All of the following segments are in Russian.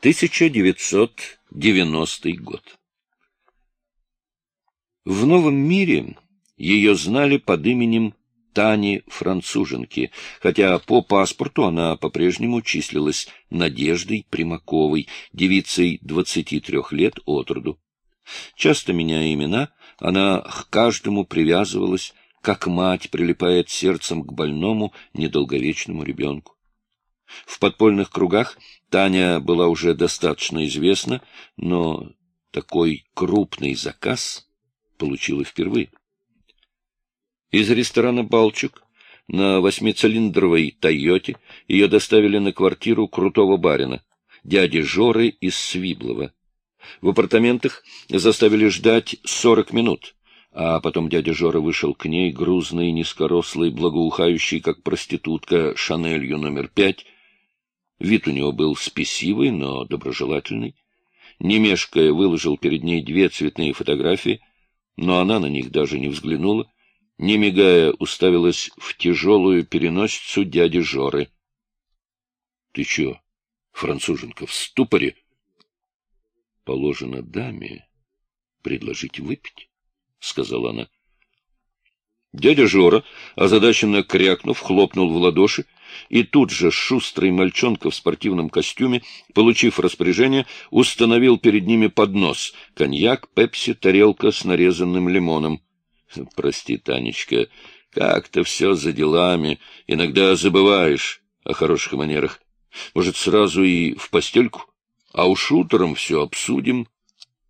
1990 год. В новом мире ее знали под именем Тани Француженки, хотя по паспорту она по-прежнему числилась Надеждой Примаковой, девицей 23 лет от роду. Часто меняя имена, она к каждому привязывалась, как мать прилипает сердцем к больному, недолговечному ребенку. В подпольных кругах Таня была уже достаточно известна, но такой крупный заказ получила впервые. Из ресторана «Балчук» на восьмицилиндровой «Тойоте» ее доставили на квартиру крутого барина, дяди Жоры из Свиблова. В апартаментах заставили ждать сорок минут, а потом дядя Жора вышел к ней, грузный, низкорослый, благоухающий, как проститутка, Шанелью номер пять, Вид у него был спесивый, но доброжелательный. Не мешкая, выложил перед ней две цветные фотографии, но она на них даже не взглянула, не мигая, уставилась в тяжелую переносицу дяди Жоры. — Ты чё, француженка, в ступоре? — Положено даме предложить выпить, — сказала она. Дядя Жора, озадаченно крякнув, хлопнул в ладоши, и тут же шустрый мальчонка в спортивном костюме, получив распоряжение, установил перед ними поднос — коньяк, пепси, тарелка с нарезанным лимоном. — Прости, Танечка, как-то все за делами, иногда забываешь о хороших манерах. Может, сразу и в постельку? А уж утром все обсудим.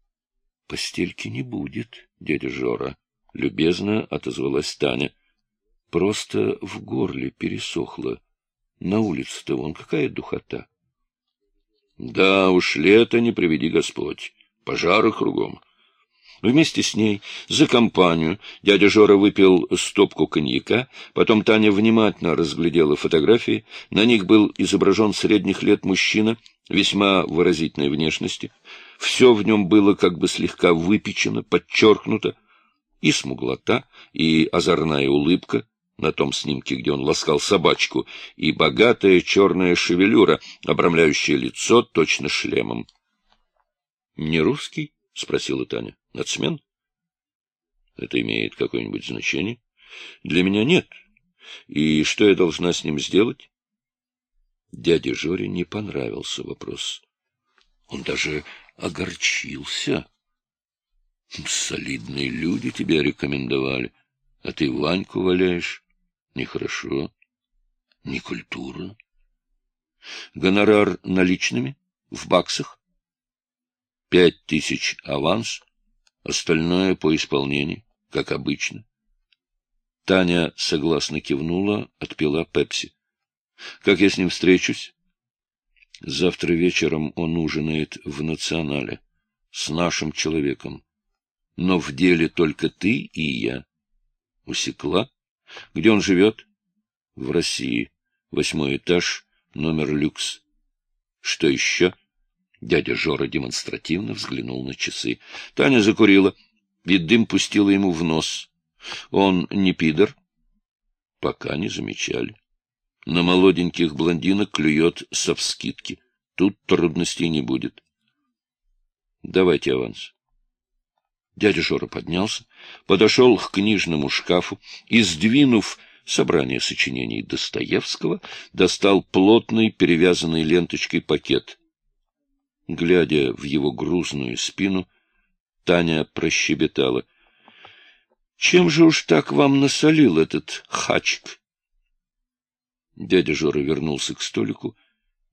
— Постельки не будет, дядя Жора, — любезно отозвалась Таня. — Просто в горле пересохло. На улице-то вон какая духота. Да уж, лето не приведи Господь, пожары кругом. Вместе с ней, за компанию, дядя Жора выпил стопку коньяка, потом Таня внимательно разглядела фотографии. На них был изображен средних лет мужчина, весьма выразительной внешности. Все в нем было как бы слегка выпечено, подчеркнуто, и смуглота, и озорная улыбка, на том снимке, где он ласкал собачку, и богатая черная шевелюра, обрамляющая лицо точно шлемом. — Не русский? — спросила Таня. — Нацмен? — Это имеет какое-нибудь значение? — Для меня нет. И что я должна с ним сделать? Дяде Жоре не понравился вопрос. Он даже огорчился. — Солидные люди тебя рекомендовали, а ты Ваньку валяешь. Нехорошо. Не культура. Гонорар наличными? В баксах? Пять тысяч аванс, остальное по исполнению, как обычно. Таня согласно кивнула, отпила пепси. Как я с ним встречусь? Завтра вечером он ужинает в национале с нашим человеком. Но в деле только ты и я. Усекла? Где он живет? В России. Восьмой этаж, номер люкс. Что еще? Дядя Жора демонстративно взглянул на часы. Таня закурила, и дым пустила ему в нос. Он не пидор? Пока не замечали. На молоденьких блондинок клюет совскидки. Тут трудностей не будет. Давайте аванс. Дядя Жора поднялся, подошел к книжному шкафу и, сдвинув собрание сочинений Достоевского, достал плотный, перевязанный ленточкой пакет. Глядя в его грузную спину, Таня прощебетала. — Чем же уж так вам насолил этот хачик? Дядя Жора вернулся к столику,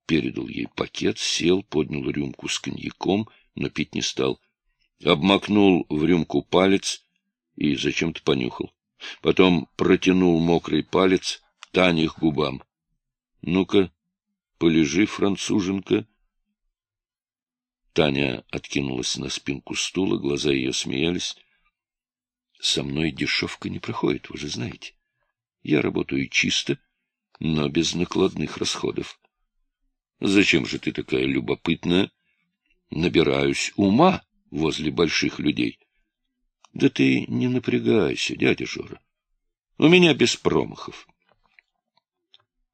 передал ей пакет, сел, поднял рюмку с коньяком, но пить не стал — обмакнул в рюмку палец и зачем-то понюхал. Потом протянул мокрый палец Тане к губам. — Ну-ка, полежи, француженка. Таня откинулась на спинку стула, глаза ее смеялись. — Со мной дешевка не проходит, вы же знаете. Я работаю чисто, но без накладных расходов. — Зачем же ты такая любопытная? — Набираюсь ума возле больших людей. Да ты не напрягайся, дядя Жора. У меня без промахов.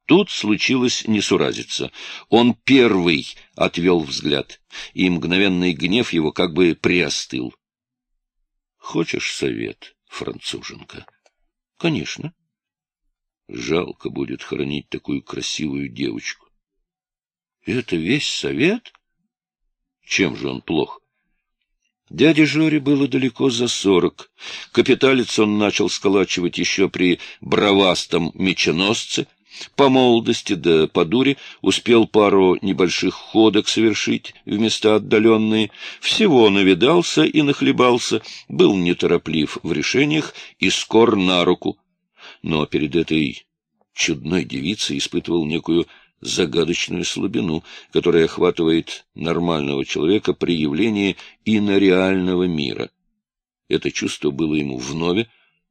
Тут случилось несуразица. Он первый отвел взгляд, и мгновенный гнев его как бы приостыл. — Хочешь совет, француженка? — Конечно. Жалко будет хоронить такую красивую девочку. — Это весь совет? Чем же он плох? Дяде Жоре было далеко за сорок. Капиталец он начал сколачивать еще при бравастом меченосце. По молодости да по дуре успел пару небольших ходок совершить в места отдаленные. Всего навидался и нахлебался, был нетороплив в решениях и скор на руку. Но перед этой чудной девицей испытывал некую загадочную слабину, которая охватывает нормального человека при явлении инореального мира. Это чувство было ему вновь,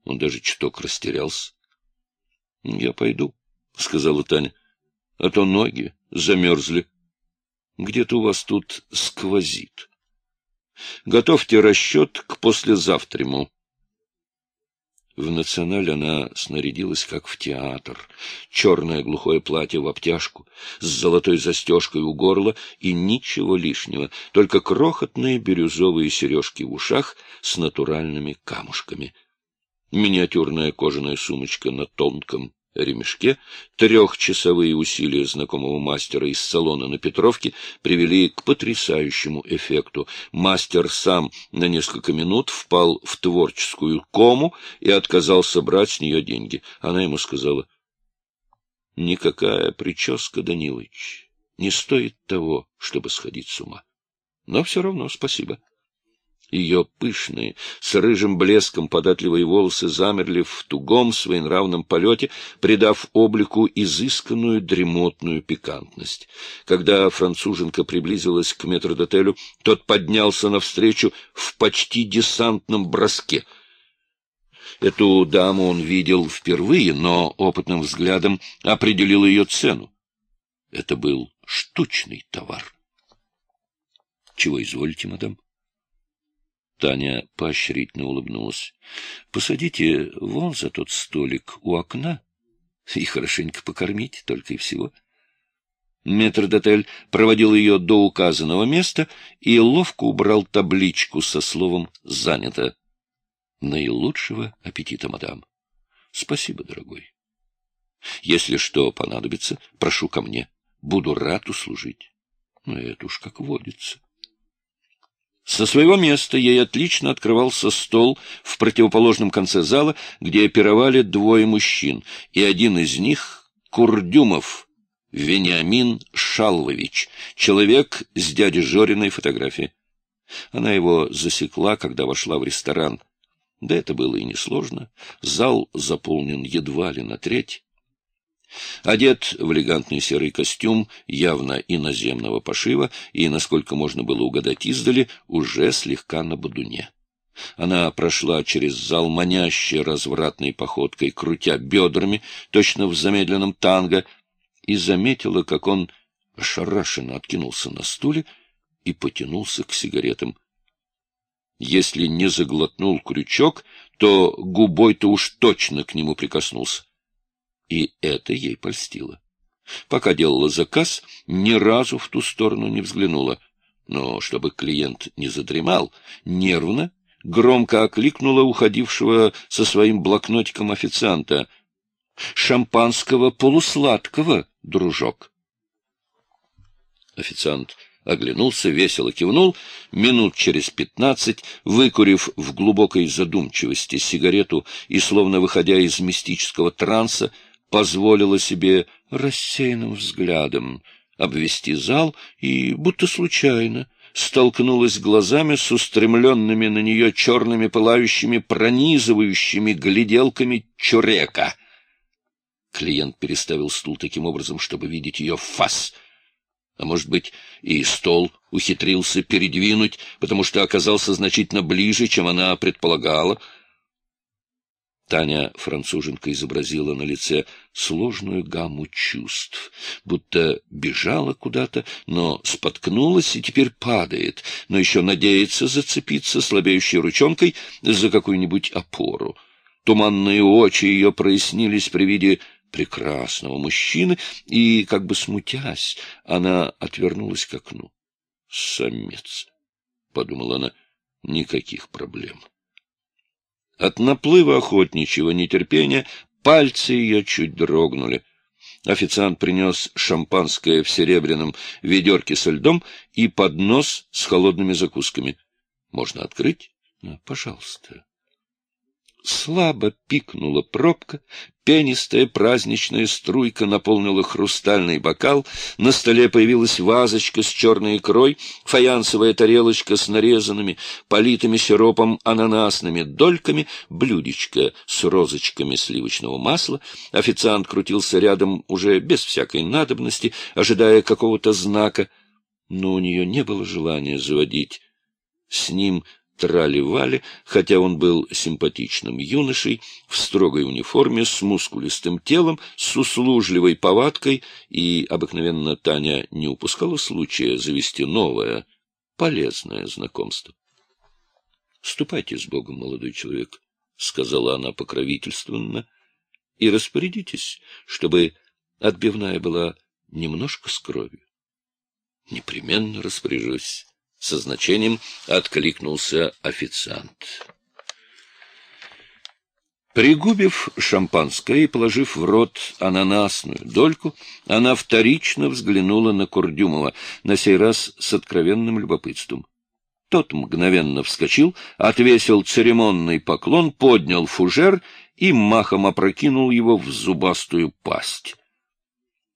он даже чуток растерялся. — Я пойду, — сказала Таня, — а то ноги замерзли. Где-то у вас тут сквозит. Готовьте расчет к послезавтраму. В «Националь» она снарядилась, как в театр. Черное глухое платье в обтяжку, с золотой застежкой у горла и ничего лишнего, только крохотные бирюзовые сережки в ушах с натуральными камушками. Миниатюрная кожаная сумочка на тонком ремешке, трехчасовые усилия знакомого мастера из салона на Петровке привели к потрясающему эффекту. Мастер сам на несколько минут впал в творческую кому и отказался брать с нее деньги. Она ему сказала, — Никакая прическа, Данилович, не стоит того, чтобы сходить с ума. Но все равно спасибо. Ее пышные, с рыжим блеском податливые волосы замерли в тугом своенравном полете, придав облику изысканную дремотную пикантность. Когда француженка приблизилась к метрдотелю, тот поднялся навстречу в почти десантном броске. Эту даму он видел впервые, но опытным взглядом определил ее цену. Это был штучный товар. — Чего изволите, мадам? Таня поощрительно улыбнулась. — Посадите вон за тот столик у окна и хорошенько покормите, только и всего. Метрдотель проводил ее до указанного места и ловко убрал табличку со словом «занято». Наилучшего аппетита, мадам. Спасибо, дорогой. Если что понадобится, прошу ко мне. Буду рад услужить. Ну, это уж как водится. Со своего места ей отлично открывался стол в противоположном конце зала, где пировали двое мужчин, и один из них — Курдюмов, Вениамин Шалвович, человек с дяди Жориной фотографии. Она его засекла, когда вошла в ресторан. Да это было и несложно. Зал заполнен едва ли на треть. Одет в элегантный серый костюм, явно иноземного пошива, и, насколько можно было угадать издали, уже слегка на бодуне. Она прошла через зал манящей развратной походкой, крутя бедрами, точно в замедленном танго, и заметила, как он ошарашенно откинулся на стуле и потянулся к сигаретам. Если не заглотнул крючок, то губой-то уж точно к нему прикоснулся и это ей польстило. Пока делала заказ, ни разу в ту сторону не взглянула, но чтобы клиент не задремал, нервно, громко окликнула уходившего со своим блокнотиком официанта. «Шампанского полусладкого, дружок!» Официант оглянулся, весело кивнул, минут через пятнадцать, выкурив в глубокой задумчивости сигарету и, словно выходя из мистического транса, позволила себе рассеянным взглядом обвести зал и, будто случайно, столкнулась глазами с устремленными на нее черными пылающими пронизывающими гляделками чурека. Клиент переставил стул таким образом, чтобы видеть ее фас, а может быть, и стол ухитрился передвинуть, потому что оказался значительно ближе, чем она предполагала — Таня, француженка, изобразила на лице сложную гамму чувств, будто бежала куда-то, но споткнулась и теперь падает, но еще надеется зацепиться слабеющей ручонкой за какую-нибудь опору. Туманные очи ее прояснились при виде прекрасного мужчины, и, как бы смутясь, она отвернулась к окну. «Самец», — подумала она, — «никаких проблем». От наплыва охотничьего нетерпения пальцы ее чуть дрогнули. Официант принес шампанское в серебряном ведерке со льдом и поднос с холодными закусками. — Можно открыть? — Пожалуйста. Слабо пикнула пробка, пенистая праздничная струйка наполнила хрустальный бокал, на столе появилась вазочка с черной икрой, фаянсовая тарелочка с нарезанными, политыми сиропом ананасными дольками, блюдечко с розочками сливочного масла. Официант крутился рядом уже без всякой надобности, ожидая какого-то знака, но у нее не было желания заводить с ним трали-вали, хотя он был симпатичным юношей, в строгой униформе, с мускулистым телом, с услужливой повадкой, и обыкновенно Таня не упускала случая завести новое, полезное знакомство. — Ступайте с Богом, молодой человек, — сказала она покровительственно, — и распорядитесь, чтобы отбивная была немножко с кровью. — Непременно распоряжусь. Со значением откликнулся официант. Пригубив шампанское и положив в рот ананасную дольку, она вторично взглянула на Курдюмова, на сей раз с откровенным любопытством. Тот мгновенно вскочил, отвесил церемонный поклон, поднял фужер и махом опрокинул его в зубастую пасть.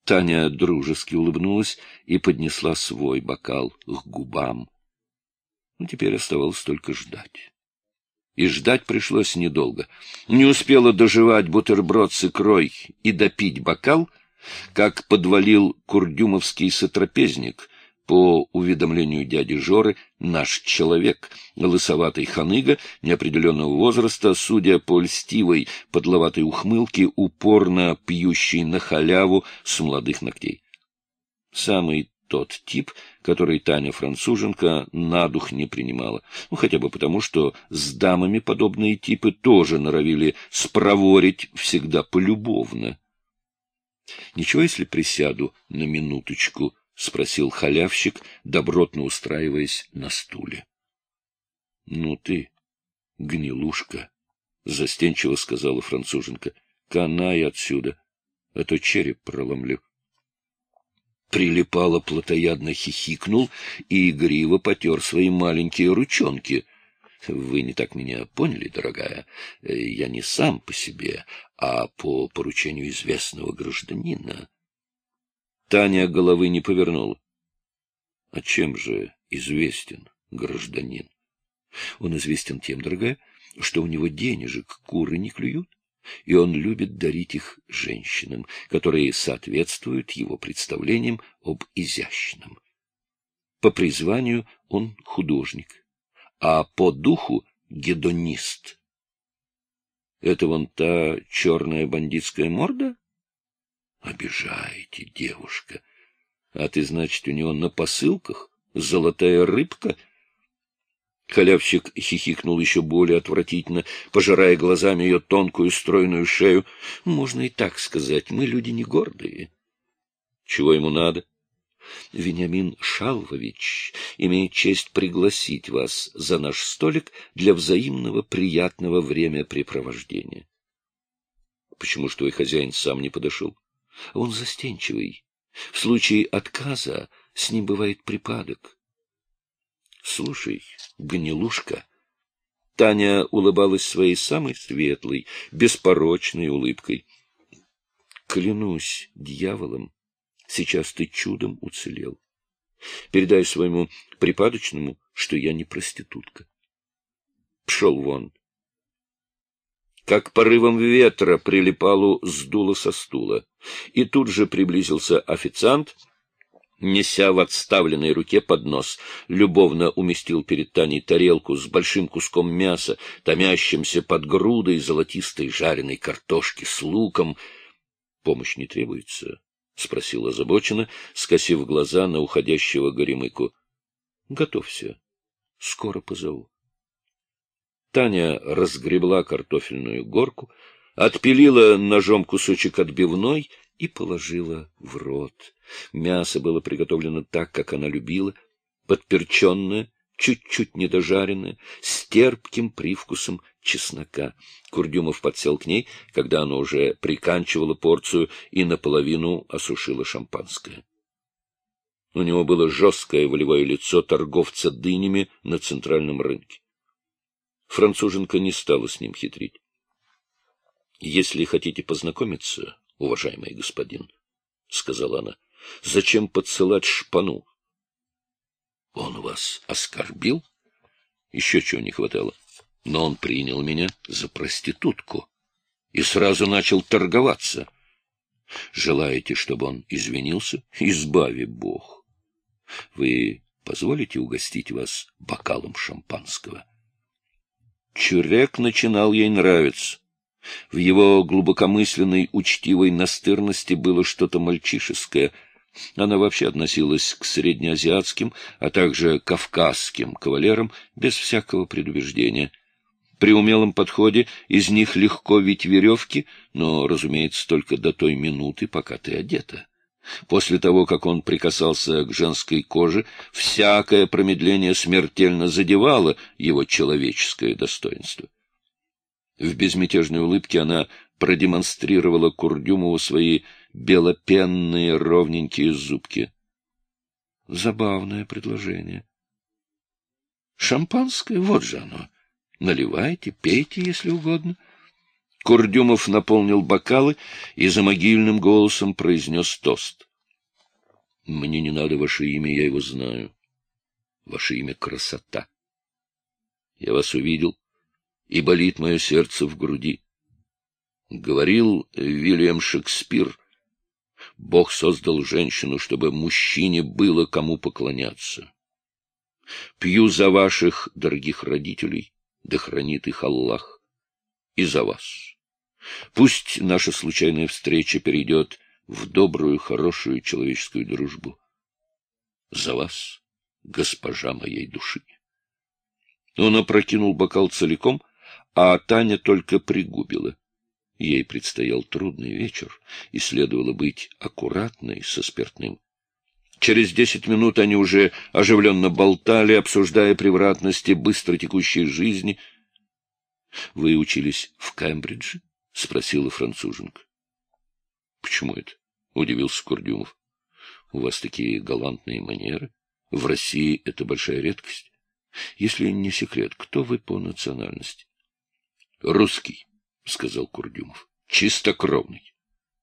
Таня дружески улыбнулась и поднесла свой бокал к губам. Ну, теперь оставалось только ждать. И ждать пришлось недолго. Не успела доживать бутерброд с икрой и допить бокал, как подвалил курдюмовский сотрапезник, по уведомлению дяди Жоры, наш человек, лысоватый ханыга, неопределенного возраста, судя по льстивой подловатой ухмылке, упорно пьющий на халяву с молодых ногтей. Самый тот тип, который Таня-француженка на дух не принимала. Ну, хотя бы потому, что с дамами подобные типы тоже норовили спроворить всегда полюбовно. — Ничего, если присяду на минуточку? — спросил халявщик, добротно устраиваясь на стуле. — Ну ты, гнилушка, — застенчиво сказала француженка, — канай отсюда, а то череп проломлю. Прилипало плотоядно хихикнул и игриво потер свои маленькие ручонки. — Вы не так меня поняли, дорогая. Я не сам по себе, а по поручению известного гражданина. Таня головы не повернула. — А чем же известен гражданин? Он известен тем, дорогая, что у него денежек куры не клюют и он любит дарить их женщинам, которые соответствуют его представлениям об изящном. По призванию он художник, а по духу — гедонист. Это вон та черная бандитская морда? Обижаете, девушка. А ты, значит, у него на посылках золотая рыбка — Халявщик хихикнул еще более отвратительно, пожирая глазами ее тонкую стройную шею. — Можно и так сказать, мы люди не гордые. — Чего ему надо? — Вениамин Шалвович имеет честь пригласить вас за наш столик для взаимного приятного времяпрепровождения. — Почему ж твой хозяин сам не подошел? — Он застенчивый. В случае отказа с ним бывает припадок. Слушай, гнилушка. Таня улыбалась своей самой светлой, беспорочной улыбкой. Клянусь дьяволом, сейчас ты чудом уцелел. Передай своему припадочному, что я не проститутка. Пшел вон. Как порывом ветра прилипалу сдуло со стула. И тут же приблизился официант — неся в отставленной руке поднос, любовно уместил перед Таней тарелку с большим куском мяса, томящимся под грудой золотистой жареной картошки с луком. — Помощь не требуется? — спросила озабоченно, скосив глаза на уходящего горемыку. — Готовься. Скоро позову. Таня разгребла картофельную горку, отпилила ножом кусочек отбивной и положила в рот. Мясо было приготовлено так, как она любила, подперченное, чуть-чуть недожаренное, с терпким привкусом чеснока. Курдюмов подсел к ней, когда она уже приканчивала порцию и наполовину осушила шампанское. У него было жесткое волевое лицо торговца дынями на центральном рынке. Француженка не стала с ним хитрить. — Если хотите познакомиться, уважаемый господин, — сказала она, — зачем подсылать шпану? — Он вас оскорбил? Еще чего не хватало. Но он принял меня за проститутку и сразу начал торговаться. Желаете, чтобы он извинился? Избави Бог. Вы позволите угостить вас бокалом шампанского? Чурек начинал ей нравиться. В его глубокомысленной, учтивой настырности было что-то мальчишеское. Она вообще относилась к среднеазиатским, а также кавказским кавалерам без всякого предубеждения. При умелом подходе из них легко ведь веревки, но, разумеется, только до той минуты, пока ты одета. После того, как он прикасался к женской коже, всякое промедление смертельно задевало его человеческое достоинство. В безмятежной улыбке она продемонстрировала Курдюмову свои белопенные ровненькие зубки. Забавное предложение. Шампанское, вот же оно. Наливайте, пейте, если угодно. Курдюмов наполнил бокалы и за могильным голосом произнес тост. — Мне не надо ваше имя, я его знаю. Ваше имя — красота. Я вас увидел, и болит мое сердце в груди. Говорил Вильям Шекспир, Бог создал женщину, чтобы мужчине было кому поклоняться. Пью за ваших дорогих родителей, да хранит их Аллах, и за вас. Пусть наша случайная встреча перейдет в добрую, хорошую человеческую дружбу. За вас, госпожа моей души. Он опрокинул бокал целиком, а Таня только пригубила. Ей предстоял трудный вечер, и следовало быть аккуратной со спиртным. Через десять минут они уже оживленно болтали, обсуждая превратности быстро текущей жизни. — Вы учились в Кембридже? — спросила француженка. — Почему это? — удивился Курдюмов. — У вас такие галантные манеры. В России это большая редкость. Если не секрет, кто вы по национальности? — Русский, — сказал Курдюмов. — Чистокровный.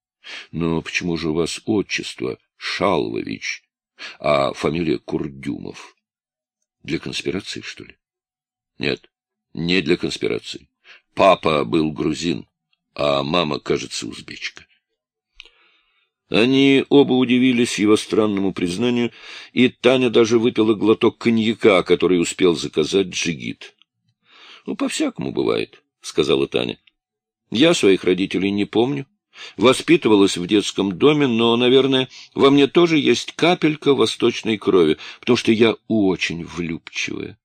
— Но почему же у вас отчество Шалвович, а фамилия Курдюмов? Для конспирации, что ли? — Нет, не для конспирации. Папа был грузин а мама, кажется, узбечка. Они оба удивились его странному признанию, и Таня даже выпила глоток коньяка, который успел заказать джигит. — Ну, по-всякому бывает, — сказала Таня. — Я своих родителей не помню. Воспитывалась в детском доме, но, наверное, во мне тоже есть капелька восточной крови, потому что я очень влюбчивая.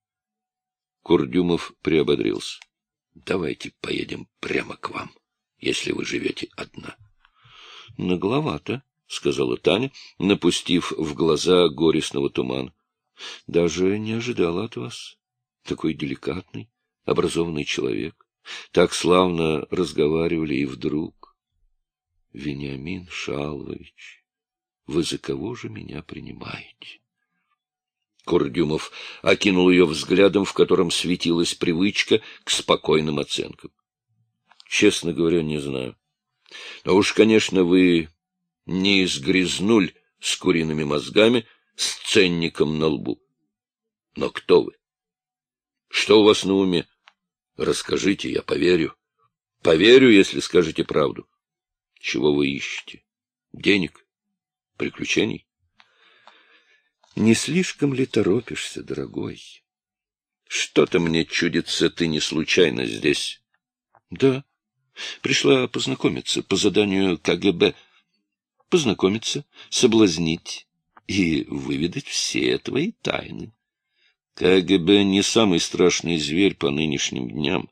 Курдюмов приободрился. — Давайте поедем прямо к вам. — если вы живете одна. — Нагловато, — сказала Таня, напустив в глаза горестного тумана. — Даже не ожидала от вас. Такой деликатный, образованный человек. Так славно разговаривали, и вдруг... Вениамин Шалвович, вы за кого же меня принимаете? Курдюмов окинул ее взглядом, в котором светилась привычка к спокойным оценкам. Честно говоря, не знаю. Но уж, конечно, вы не из грязнуль с куриными мозгами, с ценником на лбу. Но кто вы? Что у вас на уме? Расскажите, я поверю. Поверю, если скажете правду. Чего вы ищете? Денег? Приключений? Не слишком ли торопишься, дорогой? Что-то мне чудится, ты не случайно здесь. Да. Пришла познакомиться по заданию КГБ. Познакомиться, соблазнить и выведать все твои тайны. КГБ не самый страшный зверь по нынешним дням.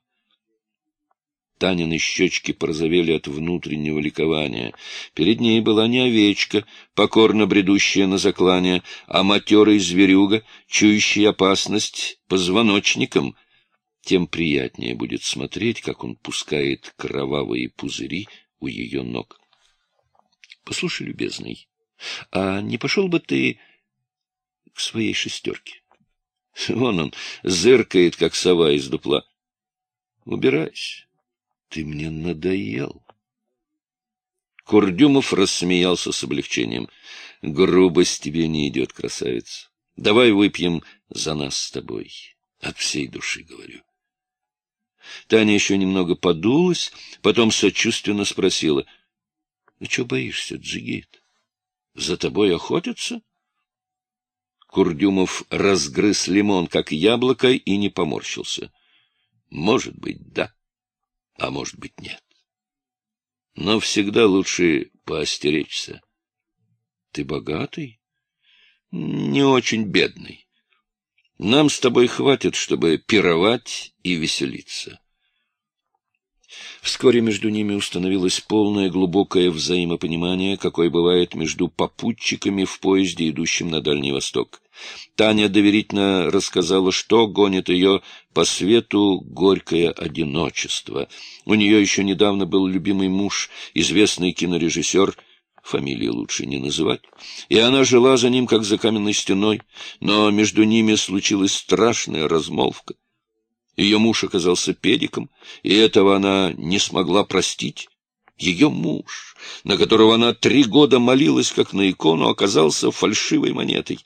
Танины щечки порозовели от внутреннего ликования. Перед ней была не овечка, покорно бредущая на заклание, а матерый зверюга, чующий опасность позвоночником. Тем приятнее будет смотреть, как он пускает кровавые пузыри у ее ног. — Послушай, любезный, а не пошел бы ты к своей шестерке? Вон он, зыркает, как сова из дупла. Убирайся. Ты мне надоел. Курдюмов рассмеялся с облегчением. Грубость тебе не идет, красавица. Давай выпьем за нас с тобой. От всей души говорю. Таня еще немного подулась, потом сочувственно спросила. — Ну, чего боишься, Джигит? За тобой охотятся? Курдюмов разгрыз лимон, как яблоко, и не поморщился. — Может быть, да, а может быть, нет. Но всегда лучше поостеречься. — Ты богатый? — Не очень бедный. Нам с тобой хватит, чтобы пировать и веселиться. Вскоре между ними установилось полное глубокое взаимопонимание, какое бывает между попутчиками в поезде, идущем на Дальний Восток. Таня доверительно рассказала, что гонит ее по свету горькое одиночество. У нее еще недавно был любимый муж, известный кинорежиссер, фамилии лучше не называть, и она жила за ним, как за каменной стеной, но между ними случилась страшная размолвка. Ее муж оказался педиком, и этого она не смогла простить. Ее муж, на которого она три года молилась, как на икону, оказался фальшивой монетой.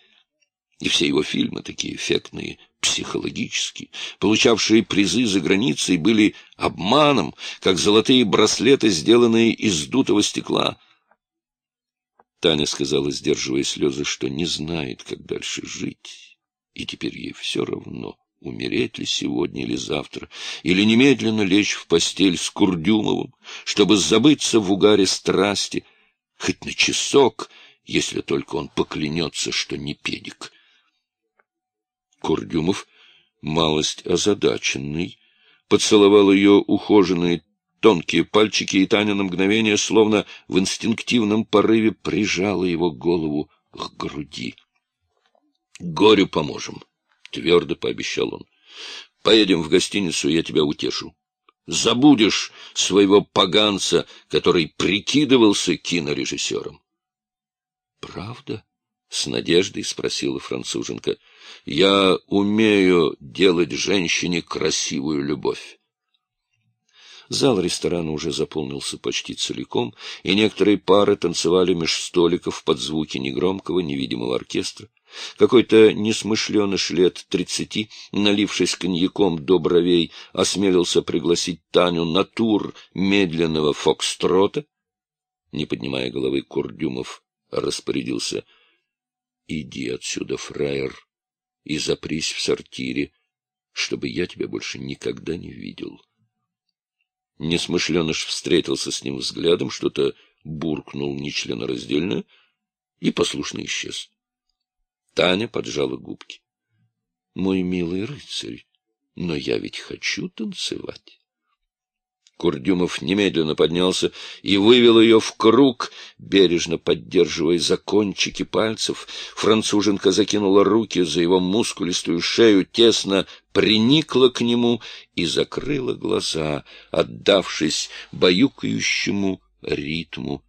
И все его фильмы, такие эффектные, психологические, получавшие призы за границей, были обманом, как золотые браслеты, сделанные из дутого стекла. Таня сказала, сдерживая слезы, что не знает, как дальше жить, и теперь ей все равно умереть ли сегодня или завтра, или немедленно лечь в постель с Курдюмовым, чтобы забыться в угаре страсти, хоть на часок, если только он поклянется, что не педик. Курдюмов, малость озадаченный, поцеловал ее ухоженные тонкие пальчики, и Таня на мгновение, словно в инстинктивном порыве, прижала его голову к груди. — Горю поможем, — твердо пообещал он. — Поедем в гостиницу, я тебя утешу. Забудешь своего поганца, который прикидывался кинорежиссером. — Правда? — с надеждой спросила француженка. — Я умею делать женщине красивую любовь. Зал ресторана уже заполнился почти целиком, и некоторые пары танцевали меж столиков под звуки негромкого невидимого оркестра. Какой-то несмышленыш лет тридцати, налившись коньяком до бровей, осмелился пригласить Таню на тур медленного фокстрота. Не поднимая головы, Курдюмов распорядился. — Иди отсюда, фраер, и запрись в сортире, чтобы я тебя больше никогда не видел. Несмышленыш встретился с ним взглядом, что-то буркнул нечленораздельное и послушно исчез. Таня поджала губки. — Мой милый рыцарь, но я ведь хочу танцевать. Курдюмов немедленно поднялся и вывел ее в круг, бережно поддерживая за кончики пальцев. Француженка закинула руки за его мускулистую шею, тесно приникла к нему и закрыла глаза, отдавшись баюкающему ритму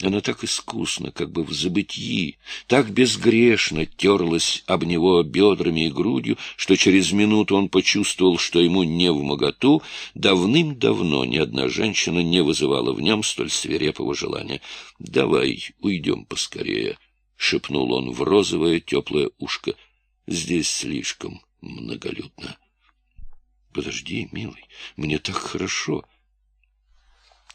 она так искусно, как бы в забытии, так безгрешно терлась об него бедрами и грудью, что через минуту он почувствовал, что ему не в моготу. Давным-давно ни одна женщина не вызывала в нем столь свирепого желания. — Давай уйдем поскорее, — шепнул он в розовое теплое ушко. — Здесь слишком многолюдно. — Подожди, милый, мне так хорошо.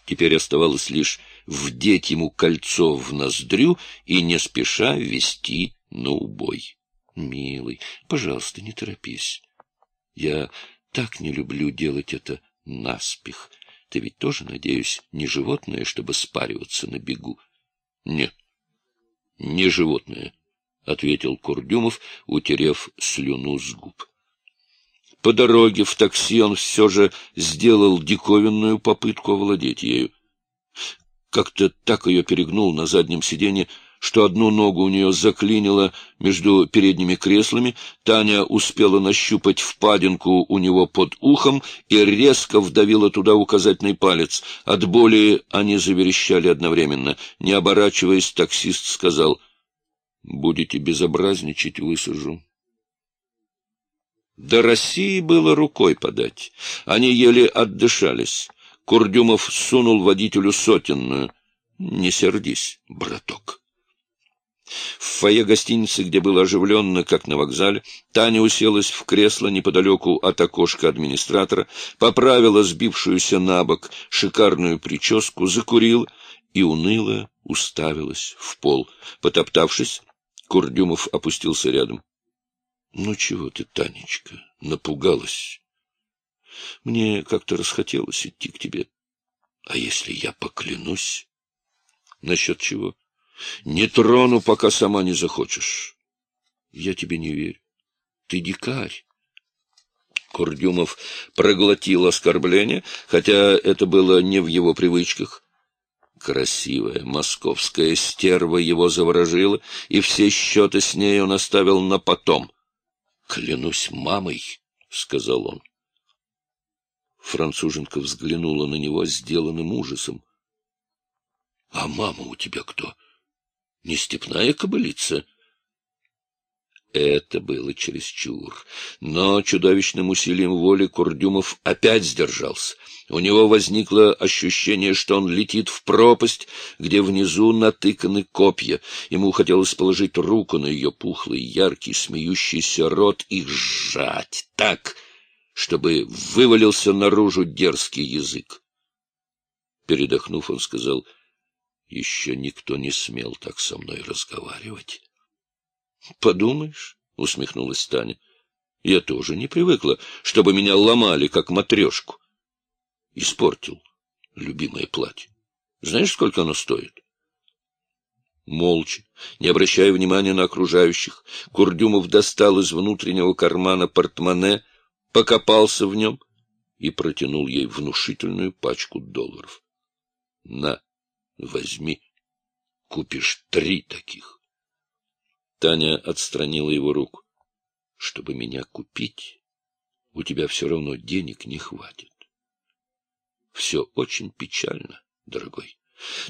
Теперь оставалось лишь вдеть ему кольцо в ноздрю и не спеша вести на убой. Милый, пожалуйста, не торопись. Я так не люблю делать это наспех. Ты ведь тоже, надеюсь, не животное, чтобы спариваться на бегу? — Нет, не животное, — ответил Курдюмов, утерев слюну с губ. По дороге в такси он все же сделал диковинную попытку овладеть ею. Как-то так ее перегнул на заднем сиденье, что одну ногу у нее заклинило между передними креслами, Таня успела нащупать впадинку у него под ухом и резко вдавила туда указательный палец. От боли они заверещали одновременно. Не оборачиваясь, таксист сказал, «Будете безобразничать, высажу». До России было рукой подать. Они еле отдышались. Курдюмов сунул водителю сотенную. «Не сердись, браток». В фойе гостиницы, где было оживленно, как на вокзале, Таня уселась в кресло неподалеку от окошка администратора, поправила сбившуюся на бок шикарную прическу, закурила и уныло уставилась в пол. Потоптавшись, Курдюмов опустился рядом. — Ну чего ты, Танечка, напугалась? Мне как-то расхотелось идти к тебе. А если я поклянусь? Насчет чего? — не трону, пока сама не захочешь. Я тебе не верю. Ты дикарь. Курдюмов проглотил оскорбление, хотя это было не в его привычках. Красивая московская стерва его заворожила, и все счеты с ней он оставил на потом. — Клянусь мамой, — сказал он. Француженка взглянула на него сделанным ужасом. — А мама у тебя кто? — не степная кобылица. Это было чересчур. Но чудовищным усилием воли Курдюмов опять сдержался. У него возникло ощущение, что он летит в пропасть, где внизу натыканы копья. Ему хотелось положить руку на ее пухлый, яркий, смеющийся рот и сжать так, чтобы вывалился наружу дерзкий язык. Передохнув, он сказал — еще никто не смел так со мной разговаривать. — Подумаешь, — усмехнулась Таня, — я тоже не привыкла, чтобы меня ломали, как матрешку. Испортил любимое платье. Знаешь, сколько оно стоит? Молча, не обращая внимания на окружающих, Курдюмов достал из внутреннего кармана портмоне, покопался в нем и протянул ей внушительную пачку долларов. — На, Возьми, купишь три таких. Таня отстранила его руку. Чтобы меня купить, у тебя все равно денег не хватит. Все очень печально, дорогой.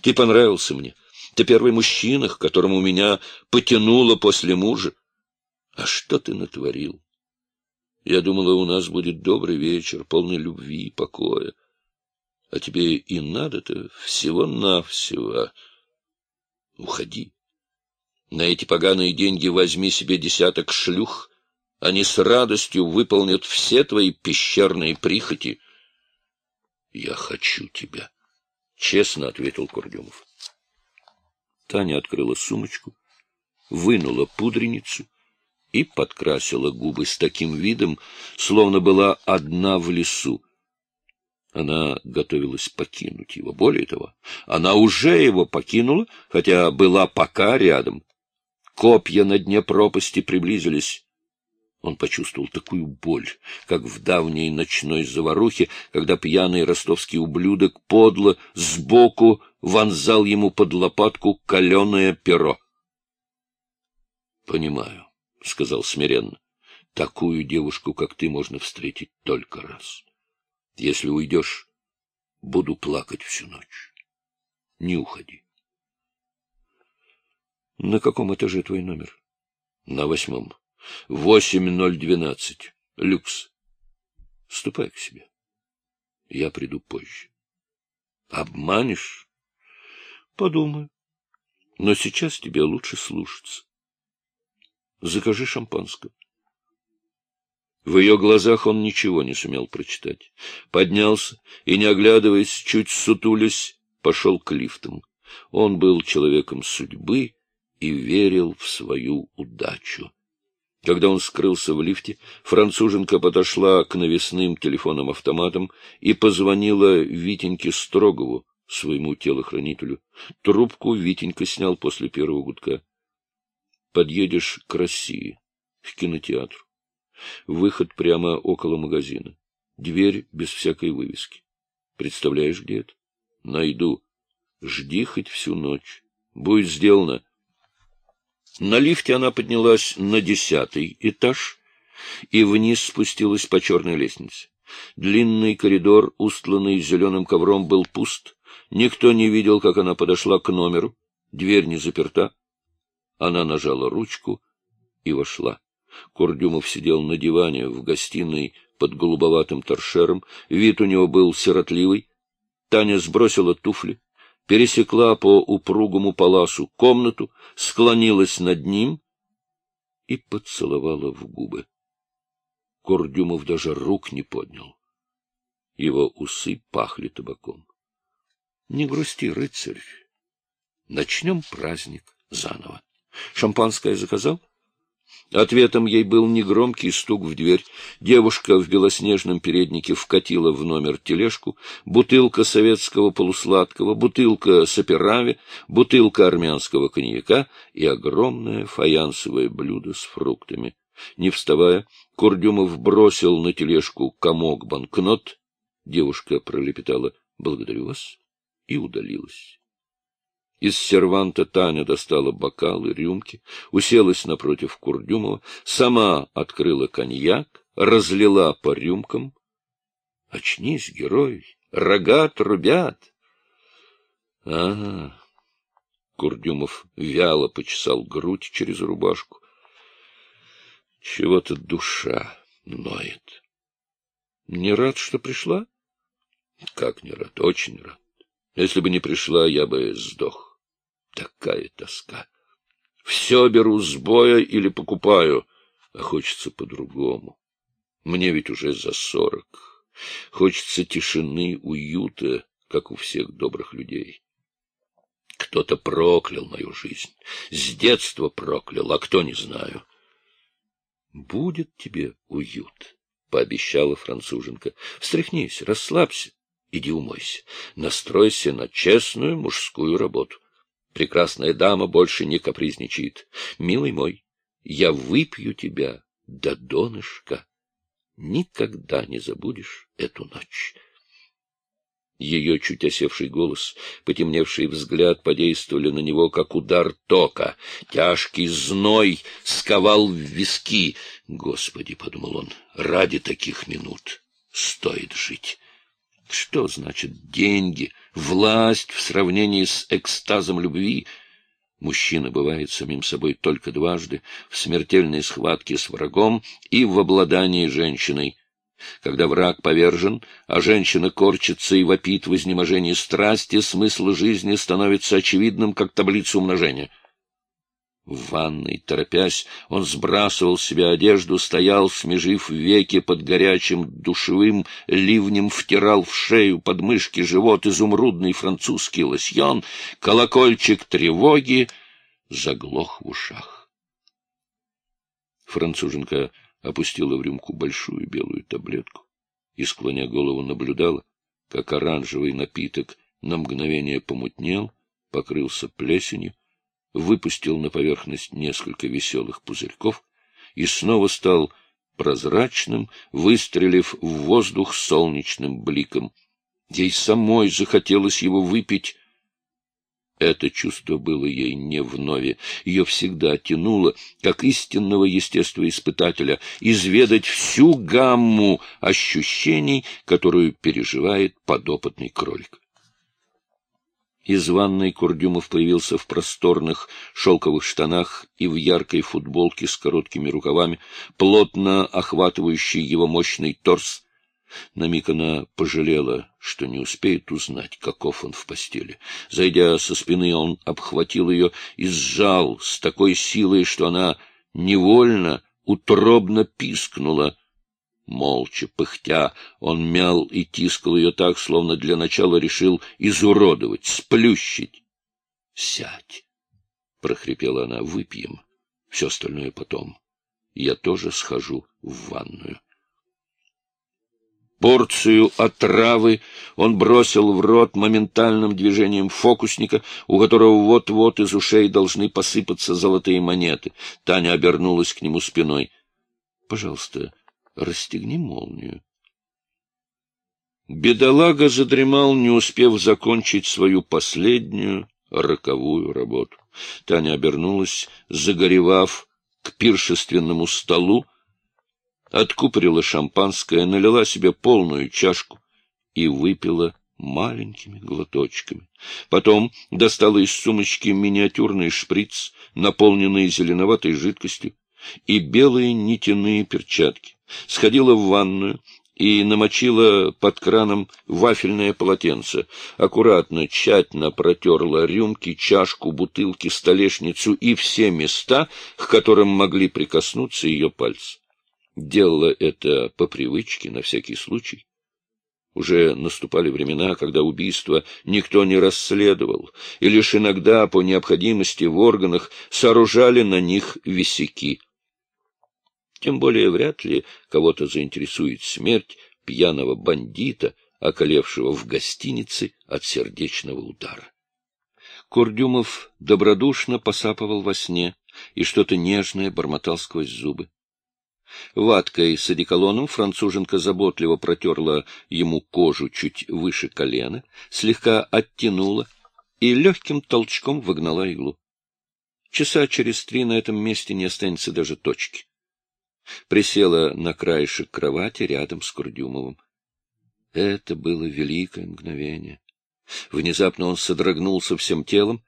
Ты понравился мне. Ты первый мужчина, к которому меня потянуло после мужа. А что ты натворил? Я думала, у нас будет добрый вечер, полный любви и покоя. А тебе и надо-то всего-навсего. Уходи. На эти поганые деньги возьми себе десяток шлюх. Они с радостью выполнят все твои пещерные прихоти. — Я хочу тебя, — честно ответил Курдюмов. Таня открыла сумочку, вынула пудреницу и подкрасила губы с таким видом, словно была одна в лесу. Она готовилась покинуть его. Более того, она уже его покинула, хотя была пока рядом. Копья на дне пропасти приблизились. Он почувствовал такую боль, как в давней ночной заварухе, когда пьяный ростовский ублюдок подло сбоку вонзал ему под лопатку каленое перо. — Понимаю, — сказал смиренно, — такую девушку, как ты, можно встретить только раз. Если уйдешь, буду плакать всю ночь. Не уходи. На каком этаже твой номер? На восьмом. Восемь ноль двенадцать. Люкс. Ступай к себе. Я приду позже. Обманешь? Подумаю. Но сейчас тебе лучше слушаться. Закажи шампанское. В ее глазах он ничего не сумел прочитать. Поднялся и, не оглядываясь, чуть сутулясь, пошел к лифтам. Он был человеком судьбы и верил в свою удачу. Когда он скрылся в лифте, француженка подошла к навесным телефонам-автоматам и позвонила Витеньке Строгову, своему телохранителю. Трубку Витенька снял после первого гудка. — Подъедешь к России, к кинотеатру. Выход прямо около магазина. Дверь без всякой вывески. Представляешь, где это? Найду. Жди хоть всю ночь. Будет сделано. На лифте она поднялась на десятый этаж и вниз спустилась по черной лестнице. Длинный коридор, устланный зеленым ковром, был пуст. Никто не видел, как она подошла к номеру. Дверь не заперта. Она нажала ручку и вошла. Курдюмов сидел на диване в гостиной под голубоватым торшером. Вид у него был сиротливый. Таня сбросила туфли, пересекла по упругому паласу комнату, склонилась над ним и поцеловала в губы. Курдюмов даже рук не поднял. Его усы пахли табаком. — Не грусти, рыцарь. Начнем праздник заново. Шампанское заказал? Ответом ей был негромкий стук в дверь. Девушка в белоснежном переднике вкатила в номер тележку, бутылка советского полусладкого, бутылка саперави, бутылка армянского коньяка и огромное фаянсовое блюдо с фруктами. Не вставая, Курдюмов бросил на тележку комок банкнот. Девушка пролепетала «Благодарю вас» и удалилась. Из серванта Таня достала бокалы, рюмки, уселась напротив Курдюмова, сама открыла коньяк, разлила по рюмкам. — Очнись, герой, рога трубят. — Ага. Курдюмов вяло почесал грудь через рубашку. — Чего-то душа ноет. — Не рад, что пришла? — Как не рад? Очень рад. Если бы не пришла, я бы сдох. Такая тоска. Все беру с боя или покупаю, а хочется по-другому. Мне ведь уже за сорок. Хочется тишины, уюта, как у всех добрых людей. Кто-то проклял мою жизнь. С детства проклял, а кто не знаю. Будет тебе уют, — пообещала француженка. Встряхнись, расслабься, иди умойся, настройся на честную мужскую работу. Прекрасная дама больше не капризничает. Милый мой, я выпью тебя до донышка. Никогда не забудешь эту ночь. Ее чуть осевший голос, потемневший взгляд подействовали на него, как удар тока. Тяжкий зной сковал в виски. Господи, — подумал он, — ради таких минут стоит жить. Что значит деньги, власть в сравнении с экстазом любви? Мужчина бывает самим собой только дважды — в смертельной схватке с врагом и в обладании женщиной. Когда враг повержен, а женщина корчится и вопит в изнеможении страсти, смысл жизни становится очевидным, как таблица умножения — в ванной, торопясь, он сбрасывал с себя одежду, стоял, смежив веки под горячим душевым ливнем, втирал в шею, подмышки, живот изумрудный французский лосьон, колокольчик тревоги заглох в ушах. Француженка опустила в рюмку большую белую таблетку и, склоня голову, наблюдала, как оранжевый напиток на мгновение помутнел, покрылся плесенью, выпустил на поверхность несколько веселых пузырьков и снова стал прозрачным, выстрелив в воздух солнечным бликом. Ей самой захотелось его выпить. Это чувство было ей не вновь. Ее всегда тянуло, как истинного естествоиспытателя, изведать всю гамму ощущений, которую переживает подопытный кролик. Из ванной Курдюмов появился в просторных шелковых штанах и в яркой футболке с короткими рукавами, плотно охватывающий его мощный торс. На миг она пожалела, что не успеет узнать, каков он в постели. Зайдя со спины, он обхватил ее и сжал с такой силой, что она невольно, утробно пискнула — Молча, пыхтя, он мял и тискал ее так, словно для начала решил изуродовать, сплющить. — Сядь, — прохрипела она, — выпьем. Все остальное потом. Я тоже схожу в ванную. Порцию отравы он бросил в рот моментальным движением фокусника, у которого вот-вот из ушей должны посыпаться золотые монеты. Таня обернулась к нему спиной. Пожалуйста, расстегни молнию. Бедолага задремал, не успев закончить свою последнюю роковую работу. Таня обернулась, загоревав к пиршественному столу, откупорила шампанское, налила себе полную чашку и выпила маленькими глоточками. Потом достала из сумочки миниатюрный шприц, наполненный зеленоватой жидкостью, и белые нитяные перчатки. Сходила в ванную и намочила под краном вафельное полотенце. Аккуратно, тщательно протерла рюмки, чашку, бутылки, столешницу и все места, к которым могли прикоснуться ее пальцы. Делала это по привычке, на всякий случай. Уже наступали времена, когда убийство никто не расследовал, и лишь иногда по необходимости в органах сооружали на них висяки. Тем более вряд ли кого-то заинтересует смерть пьяного бандита, околевшего в гостинице от сердечного удара. Курдюмов добродушно посапывал во сне и что-то нежное бормотал сквозь зубы. Ваткой с одеколоном француженка заботливо протерла ему кожу чуть выше колена, слегка оттянула и легким толчком выгнала иглу. Часа через три на этом месте не останется даже точки. Присела на краешек кровати рядом с Курдюмовым. Это было великое мгновение. Внезапно он содрогнулся всем телом,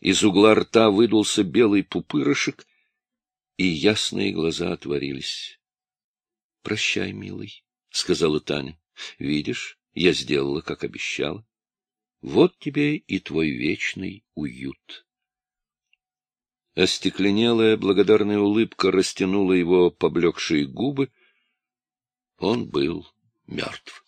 из угла рта выдулся белый пупырышек, и ясные глаза отворились. — Прощай, милый, — сказала Таня. — Видишь, я сделала, как обещала. Вот тебе и твой вечный уют. Остекленелая благодарная улыбка растянула его поблекшие губы. Он был мертв.